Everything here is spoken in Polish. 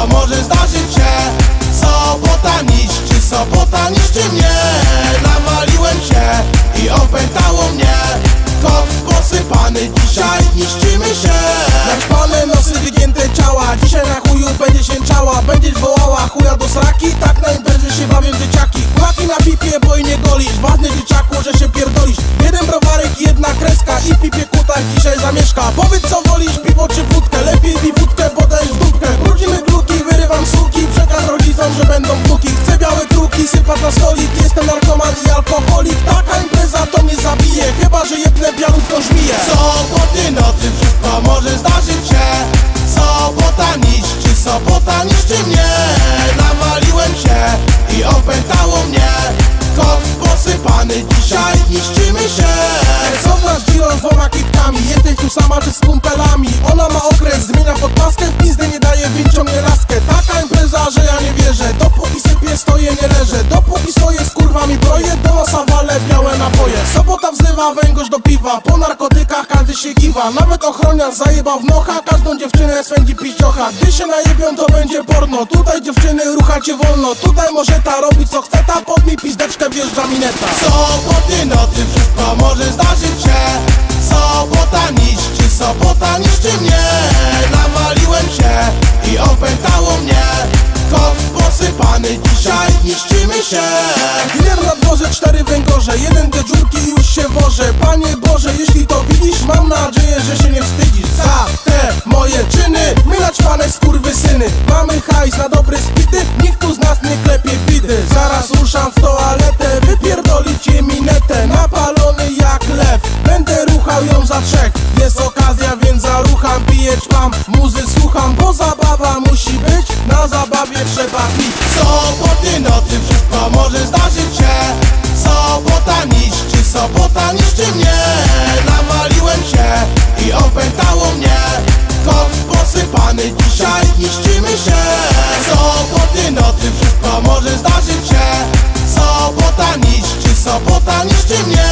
Wszystko może zdarzyć się. Sobota niszczy, sobota niszczy mnie. Nawaliłem się i opętało mnie. Kot posypany, dzisiaj niszczymy się. Naćpane nosy, wygięte ciała. Dzisiaj na chuju będzie się czała Będziesz wołała chuja do sraki. Tak na imprezie się bawią dzieciaki. Kulaki na pipie, bo i nie golisz. Ważny dzieciaku, że się pierdolisz. Jeden browarek i jedna kreska I w pipie kutak dzisiaj zamieszka. Powiedz co wolisz, piwo czy wódkę? Lepiej pij sypać na stolik Jestem narkoman i alkoholik. Taka impreza to mnie zabije Chyba, że jedne białutką żmije. Soboty, nocy, wszystko może zdarzyć się. Sobota niszczy, sobota niszczy mnie. Nawaliłem się i opętało mnie. Kot posypany, dzisiaj niszczymy się. Co Giro z dwoma kitkami? Jesteś tu sama czy z kumpelami? Ona ma okres, zmienia podpaskę W nie daje, wyciągnie laskę. Taka impreza, nie leżę. Dopóki stoję z kurwami broję Do nosa wale białe napoje. Sobota wzywa węgorz do piwa. Po narkotykach każdy się kiwa. Nawet ochroniarz zajebał w nocha. Każdą dziewczynę swędzi piździocha. Gdy się najebią to będzie porno. Tutaj dziewczyny ruchacie wolno. Tutaj może ta robić co chce. Ta pod mi pizdeczkę wjeżdża mineta. Soboty, nocy, wszystko może zdarzyć się. Sobota niszczy, sobota niszczy mnie się. Dealer na dworze, cztery węgorze Jeden do dziurki już się woże Panie Boże, jeśli to widzisz Mam nadzieję, że się nie wstydzisz. Za się. Soboty nocy wszystko może zdarzyć się. Sobota niszczy, sobota niszczy mnie.